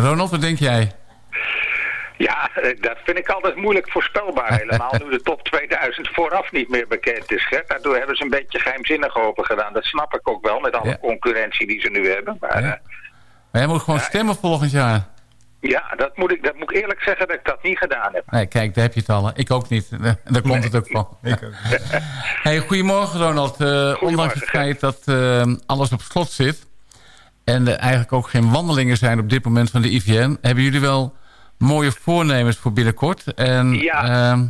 Ronald, wat denk jij? Ja, eh, dat vind ik altijd moeilijk voorspelbaar helemaal. nu de top 2000 vooraf niet meer bekend is. Hè. Daardoor hebben ze een beetje geheimzinnig open gedaan. Dat snap ik ook wel met alle concurrentie die ze nu hebben. Maar, ja. maar jij moet gewoon stemmen volgend jaar. Ja, dat moet, ik, dat moet ik eerlijk zeggen dat ik dat niet gedaan heb. Nee, kijk, daar heb je het al. Ik ook niet. Daar komt het ook van. Ik ook. hey, goedemorgen Ronald. Uh, ondanks het feit dat uh, alles op slot zit... en er eigenlijk ook geen wandelingen zijn op dit moment van de IVN... hebben jullie wel mooie voornemens voor binnenkort. En ja. uh,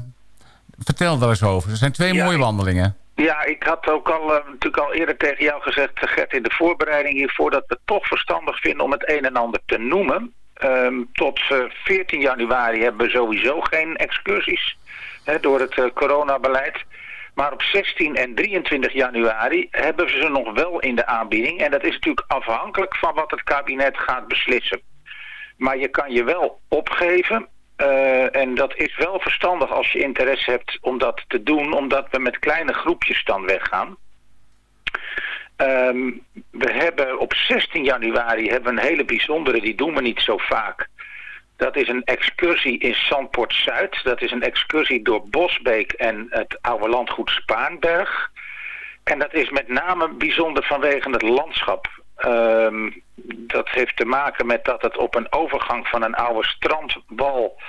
vertel daar eens over. Er zijn twee mooie wandelingen. Ja, ik had ook al uh, natuurlijk al eerder tegen jou gezegd, Gert, in de voorbereiding hiervoor, dat we het toch verstandig vinden om het een en ander te noemen. Um, tot uh, eh, 14 januari hebben we sowieso geen excursies hè, door het coronabeleid. Maar op 16 en 23 januari hebben we ze nog wel in de aanbieding. En dat is natuurlijk afhankelijk van wat het kabinet gaat beslissen. Maar je kan je wel opgeven. Uh, en dat is wel verstandig als je interesse hebt om dat te doen. Omdat we met kleine groepjes dan weggaan. Um, we hebben op 16 januari hebben we een hele bijzondere, die doen we niet zo vaak. Dat is een excursie in Zandpoort Zuid. Dat is een excursie door Bosbeek en het oude landgoed Spaanberg. En dat is met name bijzonder vanwege het landschap. Um, dat heeft te maken met dat het op een overgang van een oude strandwal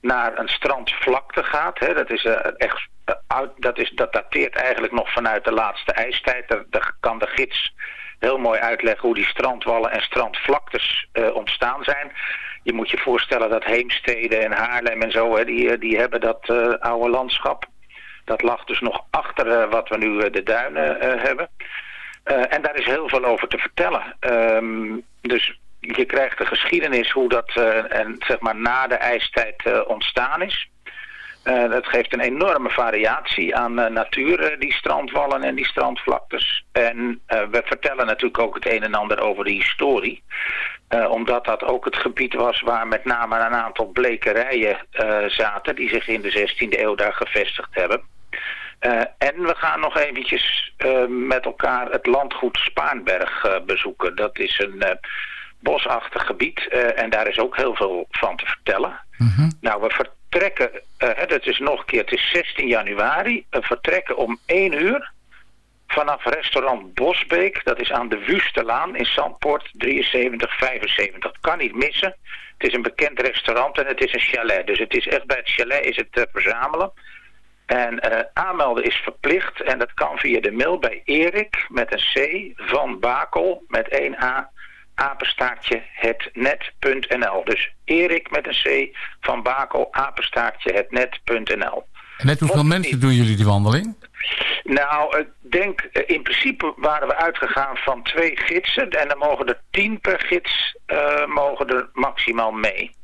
naar een strandvlakte gaat. Dat, is, uh, echt, uh, dat, is, dat dateert eigenlijk nog vanuit de laatste ijstijd. Daar, kan de gids heel mooi uitleggen hoe die strandwallen en strandvlaktes uh, ontstaan zijn. Je moet je voorstellen dat Heemstede en Haarlem en zo, hè, die, die hebben dat oude landschap. Dat lag dus nog achter wat we nu de duinen hebben. En daar is heel veel over te vertellen. Um, dus je krijgt de geschiedenis hoe dat en, zeg maar, na de ijstijd ontstaan is. Dat geeft een enorme variatie aan natuur, die strandwallen en die strandvlaktes. En we vertellen natuurlijk ook het een en ander over de historie. omdat dat ook het gebied was waar met name een aantal blekerijen zaten... die zich in de 16e eeuw daar gevestigd hebben. Uh, en we gaan nog eventjes uh, met elkaar het landgoed Spaanberg uh, bezoeken. Dat is een bosachtig gebied en daar is ook heel veel van te vertellen. Mm -hmm. Nou, we vertrekken, dat is nog een keer, het is 16 januari. We vertrekken om 1 uur vanaf restaurant Bosbeek. Dat is aan de Wustelaan in Zandpoort 7375. Dat kan niet missen. Het is een bekend restaurant en het is een chalet. Dus het is echt bij het chalet is het verzamelen. En uh, aanmelden is verplicht en dat kan via de mail bij Erik met een C van Bakel met 1 A apenstaartje hetnet.nl. Dus Erik met een C van Bakel apenstaartje hetnet.nl. En met hoeveel mensen doen jullie die wandeling? Nou, ik denk, eh, in principe waren we uitgegaan van twee gidsen en dan mogen er tien per gids uh, mogen er maximaal mee.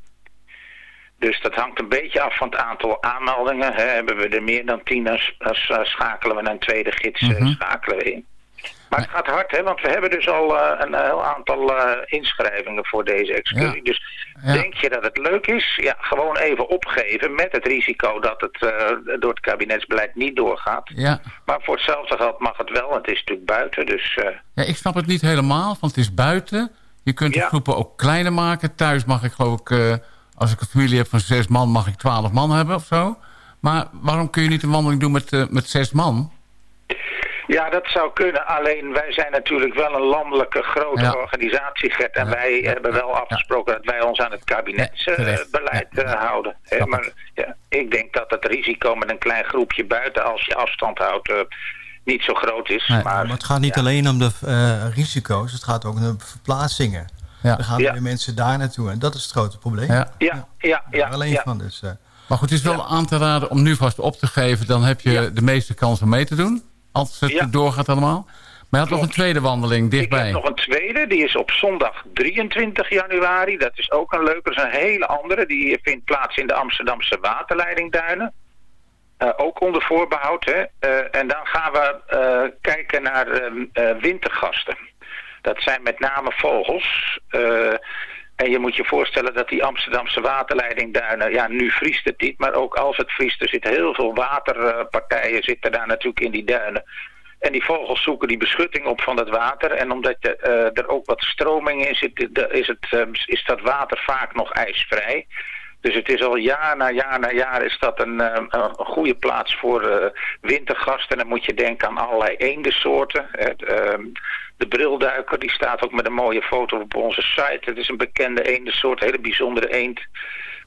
Dus dat hangt een beetje af van het aantal aanmeldingen. Hè. Hebben we er meer dan tien, dan schakelen we naar een tweede gids -hmm. schakelen we in. Maar het gaat hard, hè, want we hebben dus al uh, een heel aantal uh, inschrijvingen voor deze excursie. Ja. Dus ja. denk je dat het leuk is? Ja, gewoon even opgeven met het risico dat het uh, door het kabinetsbeleid niet doorgaat. Ja. Maar voor hetzelfde geld mag het wel, het is natuurlijk buiten. Dus, ja, ik snap het niet helemaal, want het is buiten. Je kunt de groepen ook kleiner maken. Thuis mag ik geloof ik als ik een familie heb van zes man, mag ik twaalf man hebben of zo. Maar waarom kun je niet een wandeling doen met, met zes man? Ja, dat zou kunnen. Alleen wij zijn natuurlijk wel een landelijke grote ja. organisatie, Gert. En ja. wij ja. hebben wel afgesproken dat wij ons aan het kabinetsbeleid uh, houden. He, maar ik denk dat het risico met een klein groepje buiten, als je afstand houdt, uh, niet zo groot is. Nee, maar, maar, het gaat niet alleen om de risico's, het gaat ook om de verplaatsingen. Ja. Dan gaan ja. weer mensen daar naartoe. En dat is het grote probleem. Ja, ja, ja. ja, alleen ja. van dus. Uh, maar goed, het is wel aan te raden om nu vast op te geven. Dan heb je de meeste kans om mee te doen. Als het doorgaat allemaal. Maar je had nog een tweede wandeling dichtbij. Ik heb nog een tweede. Die is op zondag 23 januari. Dat is ook een leuke. Dat is een hele andere. Die vindt plaats in de Amsterdamse waterleidingduinen. Uh, ook onder voorbehoud. Hè. Uh, en dan gaan we uh, kijken naar wintergasten. Dat zijn met name vogels. En je moet je voorstellen dat die Amsterdamse waterleidingduinen... ja, nu vriest het niet, maar ook als het vriest... er zitten heel veel waterpartijen zitten daar natuurlijk in die duinen. En die vogels zoeken die beschutting op van het water. En omdat je, er ook wat stroming in zit, is, het, is dat water vaak nog ijsvrij. Dus het is al jaar na jaar na jaar is dat een, een goede plaats voor wintergasten. En dan moet je denken aan allerlei eendensoorten. Ehm, de brilduiker, die staat ook met een mooie foto op onze site. Het is een bekende eendensoort, hele bijzondere eend.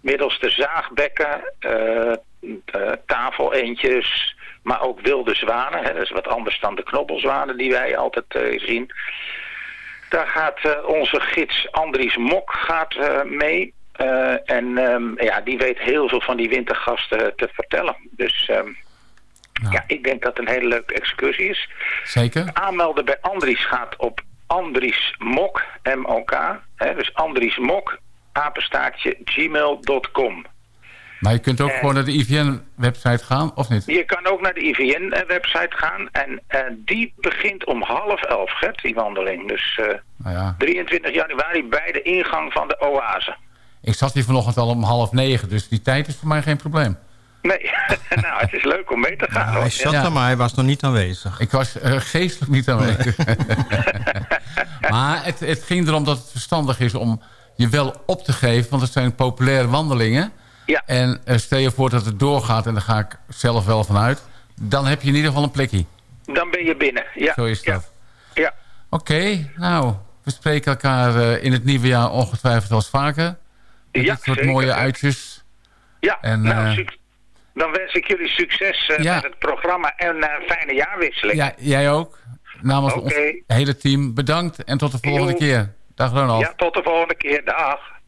Middels de zaagbekken, uh, tafeleendjes, maar ook wilde zwanen. Hè. Dat is wat anders dan de knobbelzwanen die wij altijd zien. Daar gaat onze gids Andries Mok gaat, mee. En um, ja, die weet heel veel van die wintergasten te vertellen. Dus... Um, nou. Ja, ik denk dat het een hele leuke excursie is. Zeker. Aanmelden bij Andries gaat op Andries Mok, M-O-K. Dus Andries Mok, apenstaartje, gmail.com. Maar je kunt ook gewoon naar de IVN-website gaan, of niet? Je kan ook naar de IVN-website gaan. En uh, die begint om half elf, Gert, die wandeling. Dus uh, nou ja. 23 januari bij de ingang van de oase. Ik zat hier vanochtend al om half negen, dus die tijd is voor mij geen probleem. Nee, nou, het is leuk om mee te gaan. hij zat er, maar hij was nog niet aanwezig. Ik was uh, geestelijk niet aanwezig. maar het, het, ging erom dat het verstandig is om je wel op te geven... want het zijn populaire wandelingen. Ja. En uh, stel je voor dat het doorgaat, en daar ga ik zelf wel vanuit... dan heb je in ieder geval een plekje. Dan ben je binnen, ja. Zo is dat. Ja. ja. Oké, nou, we spreken elkaar uh, in het nieuwe jaar ongetwijfeld als vaker. Met ja, dit soort mooie uitjes. Ja, en, nou, dan wens ik jullie succes uh, met het programma en een uh, fijne jaarwisseling. Ja, jij ook. Namens okay. ons hele team bedankt en tot de volgende keer. Dag Ronald. Ja, tot de volgende keer. Dag.